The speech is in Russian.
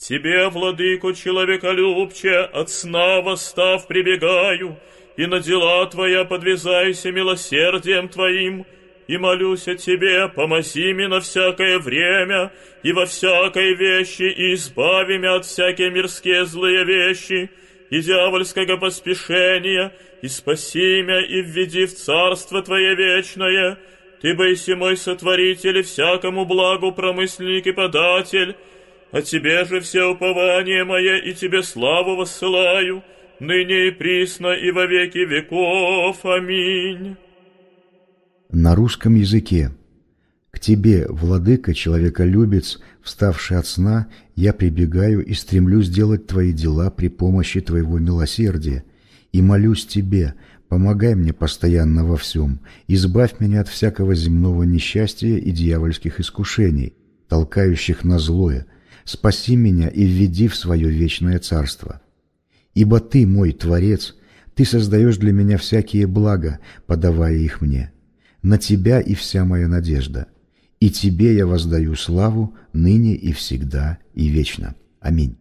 тебе, владыку человеколюбче, от сна восстав прибегаю, и на дела твоя подвязайся милосердием твоим, и молюсь о тебе, помози мне на всякое время и во всякой вещи, и избави меня от всякие мирские злые вещи, и дьявольского поспешения, и спаси меня и введи в царство Твое вечное. Ты бойся мой сотворитель и всякому благу промысленник и податель, а Тебе же все упование мое и Тебе славу воссылаю, ныне и присно и во веки веков. Аминь. На русском языке «К Тебе, владыка, человеколюбец, вставший от сна, я прибегаю и стремлюсь сделать Твои дела при помощи Твоего милосердия, и молюсь Тебе, помогай мне постоянно во всем, избавь меня от всякого земного несчастья и дьявольских искушений, толкающих на злое, спаси меня и введи в свое вечное царство. Ибо Ты, мой Творец, Ты создаешь для меня всякие блага, подавая их мне. На Тебя и вся моя надежда. И Тебе я воздаю славу ныне и всегда и вечно. Аминь.